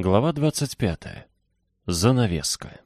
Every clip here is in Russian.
Глава 25. Занавеска.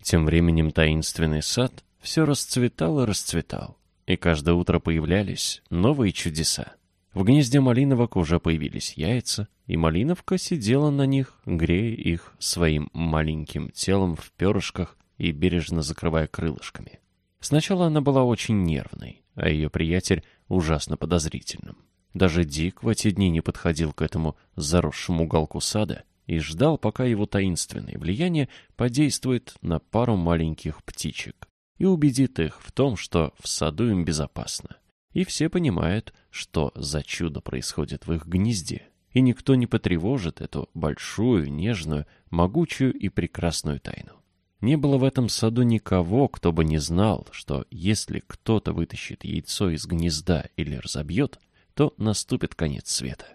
Тем временем таинственный сад все расцветал и расцветал, и каждое утро появлялись новые чудеса. В гнезде малиновок уже появились яйца, и малиновка сидела на них, грея их своим маленьким телом в перышках и бережно закрывая крылышками. Сначала она была очень нервной, а ее приятель ужасно подозрительным. Даже Дик в эти дни не подходил к этому заросшему уголку сада и ждал, пока его таинственное влияние подействует на пару маленьких птичек и убедит их в том, что в саду им безопасно. И все понимают, что за чудо происходит в их гнезде, и никто не потревожит эту большую, нежную, могучую и прекрасную тайну. Не было в этом саду никого, кто бы не знал, что если кто-то вытащит яйцо из гнезда или разобьет, то наступит конец света.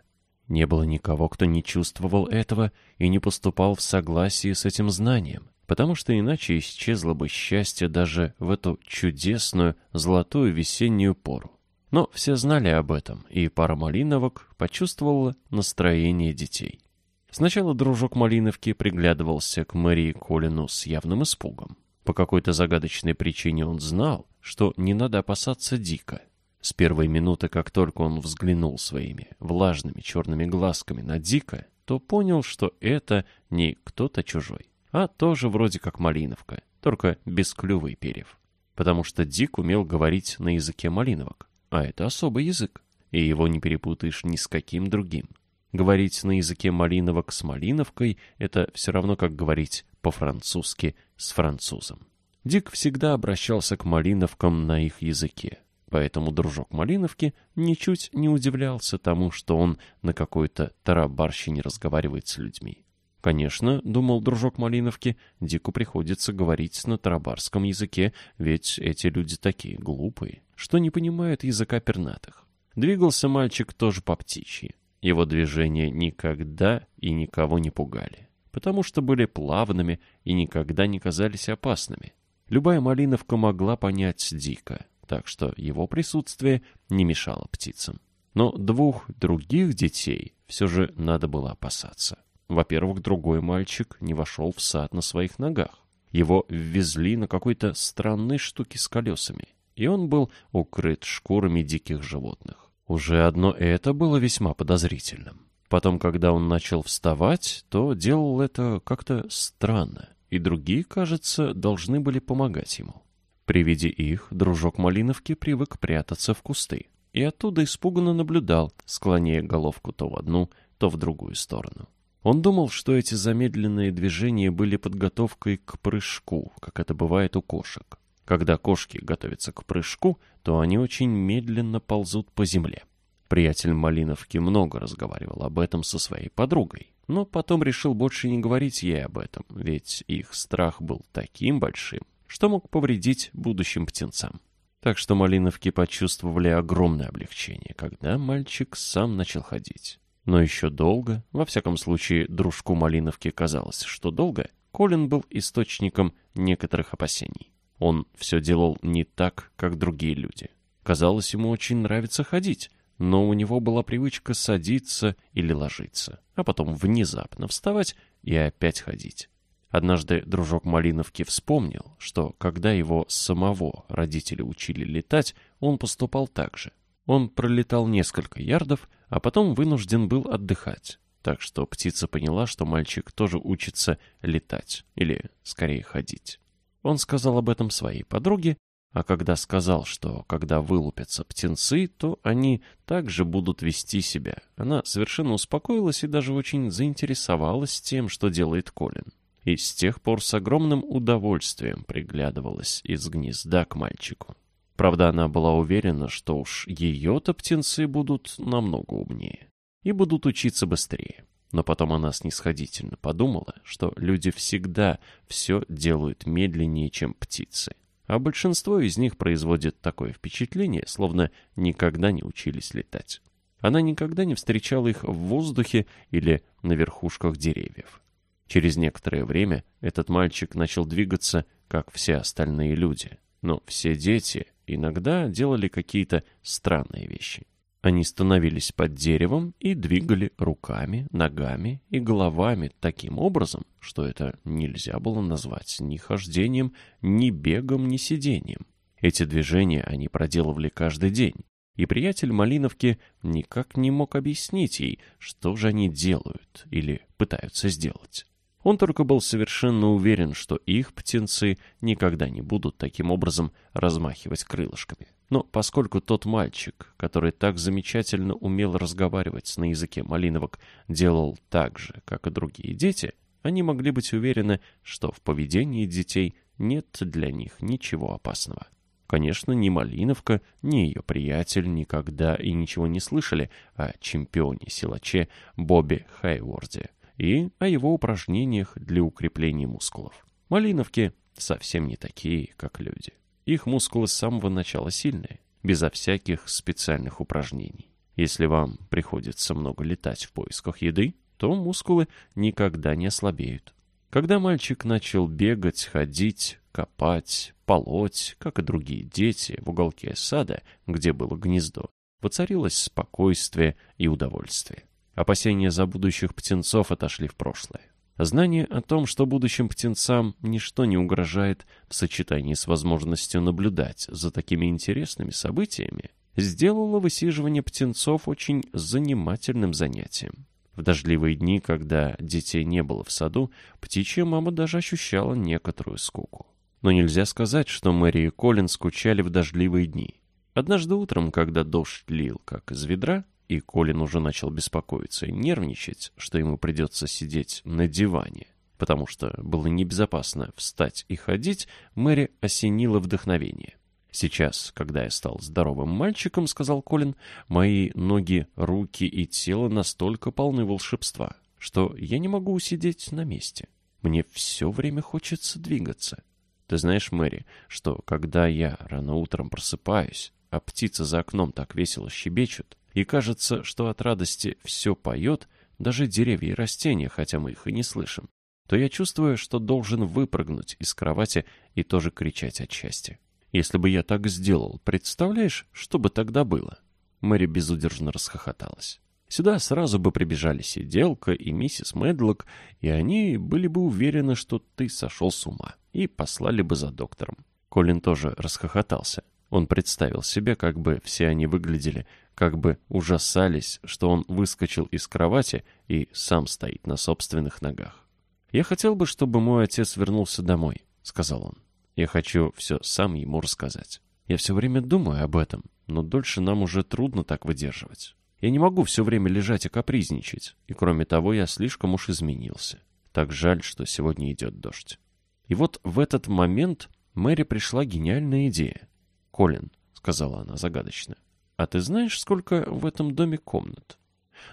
Не было никого, кто не чувствовал этого и не поступал в согласии с этим знанием, потому что иначе исчезло бы счастье даже в эту чудесную золотую весеннюю пору. Но все знали об этом, и пара малиновок почувствовала настроение детей. Сначала дружок Малиновки приглядывался к Марии Колину с явным испугом. По какой-то загадочной причине он знал, что не надо опасаться Дика, с первой минуты, как только он взглянул своими влажными черными глазками на Дика, то понял, что это не кто-то чужой, а тоже вроде как Малиновка, только без клюва перьев. Потому что Дик умел говорить на языке малиновок, а это особый язык, и его не перепутаешь ни с каким другим. Говорить на языке малиновок с малиновкой — это все равно, как говорить по-французски с французом. Дик всегда обращался к малиновкам на их языке, Поэтому дружок Малиновки ничуть не удивлялся тому, что он на какой-то тарабарщине разговаривает с людьми. Конечно, думал дружок Малиновки, Дику приходится говорить на тарабарском языке, ведь эти люди такие глупые, что не понимают языка пернатых. Двигался мальчик тоже по птичьи. Его движения никогда и никого не пугали, потому что были плавными и никогда не казались опасными. Любая малиновка могла понять Дика, так что его присутствие не мешало птицам. Но двух других детей все же надо было опасаться. Во-первых, другой мальчик не вошел в сад на своих ногах. Его ввезли на какой-то странной штуке с колесами, и он был укрыт шкурами диких животных. Уже одно это было весьма подозрительным. Потом, когда он начал вставать, то делал это как-то странно, и другие, кажется, должны были помогать ему. При виде их дружок Малиновки привык прятаться в кусты и оттуда испуганно наблюдал, склоняя головку то в одну, то в другую сторону. Он думал, что эти замедленные движения были подготовкой к прыжку, как это бывает у кошек. Когда кошки готовятся к прыжку, то они очень медленно ползут по земле. Приятель Малиновки много разговаривал об этом со своей подругой, но потом решил больше не говорить ей об этом, ведь их страх был таким большим, что мог повредить будущим птенцам. Так что малиновки почувствовали огромное облегчение, когда мальчик сам начал ходить. Но еще долго, во всяком случае, дружку малиновки казалось, что долго, Колин был источником некоторых опасений. Он все делал не так, как другие люди. Казалось, ему очень нравится ходить, но у него была привычка садиться или ложиться, а потом внезапно вставать и опять ходить. Однажды дружок Малиновки вспомнил, что когда его самого родители учили летать, он поступал так же. Он пролетал несколько ярдов, а потом вынужден был отдыхать. Так что птица поняла, что мальчик тоже учится летать, или, скорее, ходить. Он сказал об этом своей подруге, а когда сказал, что когда вылупятся птенцы, то они также будут вести себя, она совершенно успокоилась и даже очень заинтересовалась тем, что делает Колин и с тех пор с огромным удовольствием приглядывалась из гнезда к мальчику. Правда, она была уверена, что уж ее-то птенцы будут намного умнее и будут учиться быстрее. Но потом она снисходительно подумала, что люди всегда все делают медленнее, чем птицы. А большинство из них производит такое впечатление, словно никогда не учились летать. Она никогда не встречала их в воздухе или на верхушках деревьев. Через некоторое время этот мальчик начал двигаться, как все остальные люди. Но все дети иногда делали какие-то странные вещи. Они становились под деревом и двигали руками, ногами и головами таким образом, что это нельзя было назвать ни хождением, ни бегом, ни сидением. Эти движения они проделывали каждый день, и приятель Малиновки никак не мог объяснить ей, что же они делают или пытаются сделать. Он только был совершенно уверен, что их птенцы никогда не будут таким образом размахивать крылышками. Но поскольку тот мальчик, который так замечательно умел разговаривать на языке малиновок, делал так же, как и другие дети, они могли быть уверены, что в поведении детей нет для них ничего опасного. Конечно, ни Малиновка, ни ее приятель никогда и ничего не слышали о чемпионе-силаче Бобби Хайворде и о его упражнениях для укрепления мускулов. Малиновки совсем не такие, как люди. Их мускулы с самого начала сильные, безо всяких специальных упражнений. Если вам приходится много летать в поисках еды, то мускулы никогда не ослабеют. Когда мальчик начал бегать, ходить, копать, полоть, как и другие дети, в уголке сада, где было гнездо, воцарилось спокойствие и удовольствие. Опасения за будущих птенцов отошли в прошлое. Знание о том, что будущим птенцам ничто не угрожает в сочетании с возможностью наблюдать за такими интересными событиями, сделало высиживание птенцов очень занимательным занятием. В дождливые дни, когда детей не было в саду, птичья мама даже ощущала некоторую скуку. Но нельзя сказать, что Мэри и Колин скучали в дождливые дни. Однажды утром, когда дождь лил как из ведра, и Колин уже начал беспокоиться и нервничать, что ему придется сидеть на диване, потому что было небезопасно встать и ходить, Мэри осенила вдохновение. «Сейчас, когда я стал здоровым мальчиком, — сказал Колин, — мои ноги, руки и тело настолько полны волшебства, что я не могу усидеть на месте. Мне все время хочется двигаться. Ты знаешь, Мэри, что когда я рано утром просыпаюсь, а птицы за окном так весело щебечут, и кажется, что от радости все поет, даже деревья и растения, хотя мы их и не слышим, то я чувствую, что должен выпрыгнуть из кровати и тоже кричать от счастья. Если бы я так сделал, представляешь, что бы тогда было? Мэри безудержно расхохоталась. Сюда сразу бы прибежали сиделка и миссис Медлок, и они были бы уверены, что ты сошел с ума, и послали бы за доктором. Колин тоже расхохотался. Он представил себе, как бы все они выглядели, как бы ужасались, что он выскочил из кровати и сам стоит на собственных ногах. «Я хотел бы, чтобы мой отец вернулся домой», — сказал он. «Я хочу все сам ему рассказать. Я все время думаю об этом, но дольше нам уже трудно так выдерживать. Я не могу все время лежать и капризничать, и кроме того я слишком уж изменился. Так жаль, что сегодня идет дождь». И вот в этот момент Мэри пришла гениальная идея. «Колин», — сказала она загадочно, — «А ты знаешь, сколько в этом доме комнат?»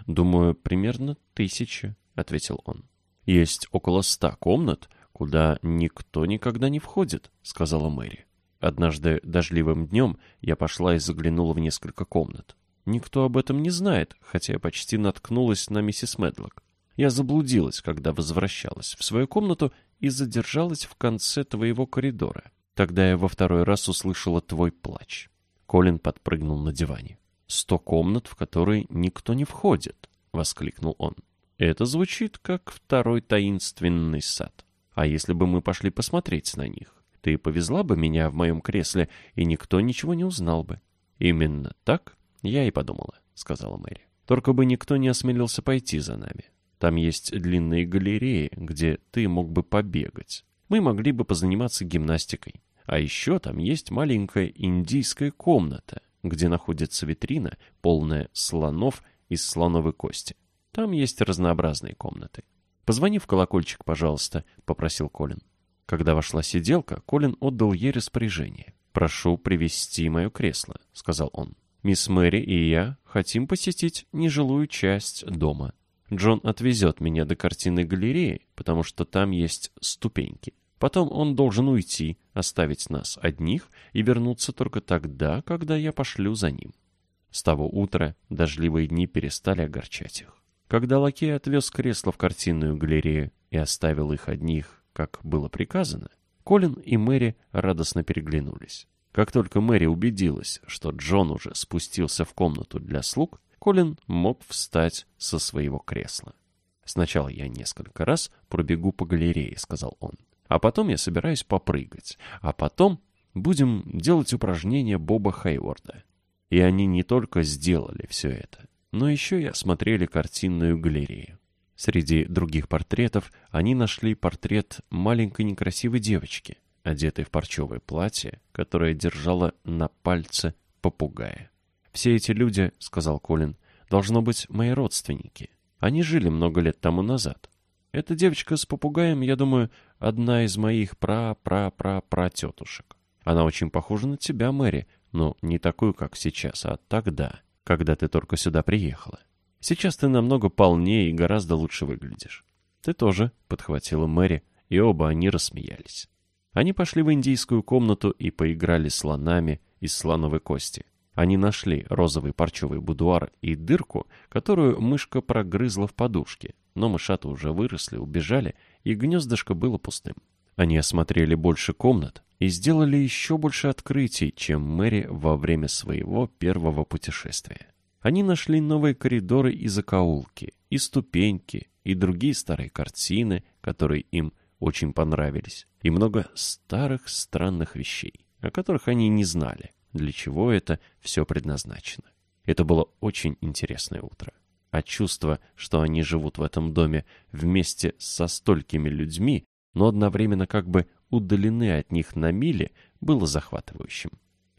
«Думаю, примерно тысяча», — ответил он. «Есть около ста комнат, куда никто никогда не входит», — сказала Мэри. «Однажды дождливым днем я пошла и заглянула в несколько комнат. Никто об этом не знает, хотя я почти наткнулась на миссис Медлок. Я заблудилась, когда возвращалась в свою комнату и задержалась в конце твоего коридора. Тогда я во второй раз услышала твой плач. Колин подпрыгнул на диване. «Сто комнат, в которые никто не входит!» — воскликнул он. «Это звучит как второй таинственный сад. А если бы мы пошли посмотреть на них? Ты повезла бы меня в моем кресле, и никто ничего не узнал бы». «Именно так я и подумала», — сказала Мэри. «Только бы никто не осмелился пойти за нами. Там есть длинные галереи, где ты мог бы побегать. Мы могли бы позаниматься гимнастикой. А еще там есть маленькая индийская комната, где находится витрина, полная слонов из слоновой кости. Там есть разнообразные комнаты. «Позвони в колокольчик, пожалуйста», — попросил Колин. Когда вошла сиделка, Колин отдал ей распоряжение. «Прошу привести мое кресло», — сказал он. «Мисс Мэри и я хотим посетить нежилую часть дома. Джон отвезет меня до картинной галереи, потому что там есть ступеньки. Потом он должен уйти, оставить нас одних и вернуться только тогда, когда я пошлю за ним. С того утра дождливые дни перестали огорчать их. Когда лакей отвез кресло в картинную галерею и оставил их одних, как было приказано, Колин и Мэри радостно переглянулись. Как только Мэри убедилась, что Джон уже спустился в комнату для слуг, Колин мог встать со своего кресла. «Сначала я несколько раз пробегу по галерее», — сказал он. «А потом я собираюсь попрыгать. А потом будем делать упражнения Боба Хейворда». И они не только сделали все это, но еще и осмотрели картинную галерею. Среди других портретов они нашли портрет маленькой некрасивой девочки, одетой в парчевое платье, которое держала на пальце попугая. «Все эти люди, — сказал Колин, — должно быть мои родственники. Они жили много лет тому назад. Эта девочка с попугаем, я думаю, одна из моих пра-пра-пра-пра-тетушек. Она очень похожа на тебя, Мэри, но не такую, как сейчас, а тогда, когда ты только сюда приехала. Сейчас ты намного полнее и гораздо лучше выглядишь. Ты тоже, — подхватила Мэри, и оба они рассмеялись. Они пошли в индийскую комнату и поиграли слонами из слоновой кости. Они нашли розовый парчевый будуар и дырку, которую мышка прогрызла в подушке, но мышата уже выросли, убежали, и гнездышко было пустым. Они осмотрели больше комнат и сделали еще больше открытий, чем Мэри во время своего первого путешествия. Они нашли новые коридоры и закоулки, и ступеньки, и другие старые картины, которые им очень понравились, и много старых странных вещей, о которых они не знали для чего это все предназначено. Это было очень интересное утро. А чувство, что они живут в этом доме вместе со столькими людьми, но одновременно как бы удалены от них на мили, было захватывающим.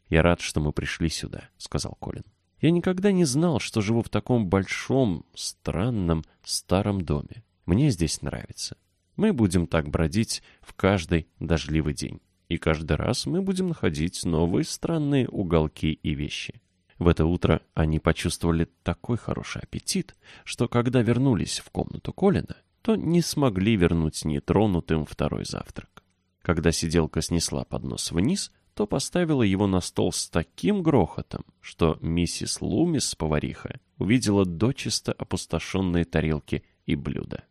«Я рад, что мы пришли сюда», — сказал Колин. «Я никогда не знал, что живу в таком большом, странном, старом доме. Мне здесь нравится. Мы будем так бродить в каждый дождливый день и каждый раз мы будем находить новые странные уголки и вещи. В это утро они почувствовали такой хороший аппетит, что когда вернулись в комнату Колина, то не смогли вернуть нетронутым второй завтрак. Когда сиделка снесла поднос вниз, то поставила его на стол с таким грохотом, что миссис Лумис, повариха, увидела дочисто опустошенные тарелки и блюда.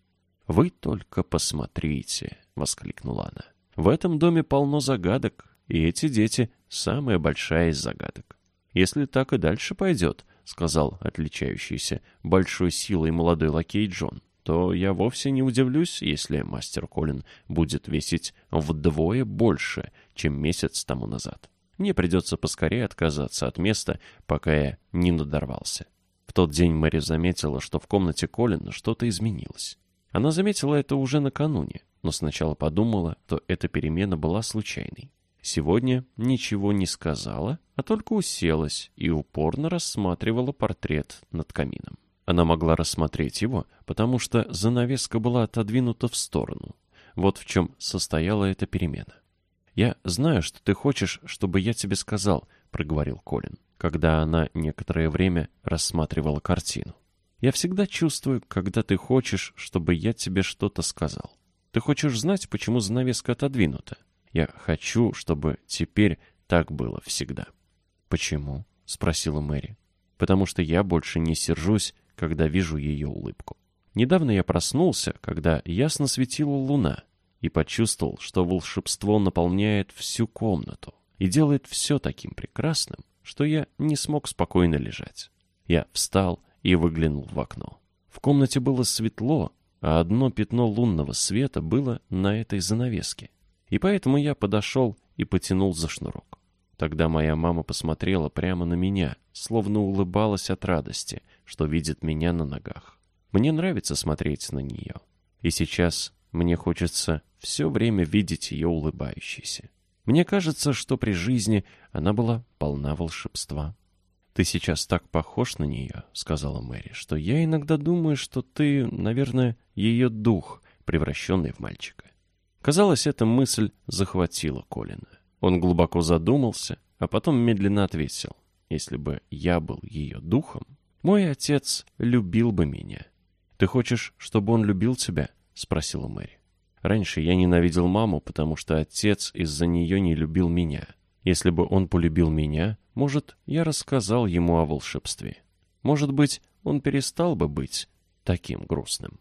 «Вы только посмотрите!» — воскликнула она. В этом доме полно загадок, и эти дети — самая большая из загадок. Если так и дальше пойдет, — сказал отличающийся большой силой молодой лакей Джон, то я вовсе не удивлюсь, если мастер Колин будет весить вдвое больше, чем месяц тому назад. Мне придется поскорее отказаться от места, пока я не надорвался. В тот день Мэри заметила, что в комнате Колина что-то изменилось. Она заметила это уже накануне, но сначала подумала, что эта перемена была случайной. Сегодня ничего не сказала, а только уселась и упорно рассматривала портрет над камином. Она могла рассмотреть его, потому что занавеска была отодвинута в сторону. Вот в чем состояла эта перемена. «Я знаю, что ты хочешь, чтобы я тебе сказал», — проговорил Колин, когда она некоторое время рассматривала картину. «Я всегда чувствую, когда ты хочешь, чтобы я тебе что-то сказал. Ты хочешь знать, почему занавеска отодвинута? Я хочу, чтобы теперь так было всегда. Почему? Спросила Мэри. Потому что я больше не сержусь, когда вижу ее улыбку. Недавно я проснулся, когда ясно светила луна, и почувствовал, что волшебство наполняет всю комнату и делает все таким прекрасным, что я не смог спокойно лежать. Я встал и выглянул в окно. В комнате было светло, а одно пятно лунного света было на этой занавеске. И поэтому я подошел и потянул за шнурок. Тогда моя мама посмотрела прямо на меня, словно улыбалась от радости, что видит меня на ногах. Мне нравится смотреть на нее. И сейчас мне хочется все время видеть ее улыбающейся. Мне кажется, что при жизни она была полна волшебства. «Ты сейчас так похож на нее», — сказала Мэри, — «что я иногда думаю, что ты, наверное, ее дух, превращенный в мальчика». Казалось, эта мысль захватила Колина. Он глубоко задумался, а потом медленно ответил. «Если бы я был ее духом, мой отец любил бы меня». «Ты хочешь, чтобы он любил тебя?» — спросила Мэри. «Раньше я ненавидел маму, потому что отец из-за нее не любил меня. Если бы он полюбил меня, может, я рассказал ему о волшебстве. Может быть, он перестал бы быть таким грустным.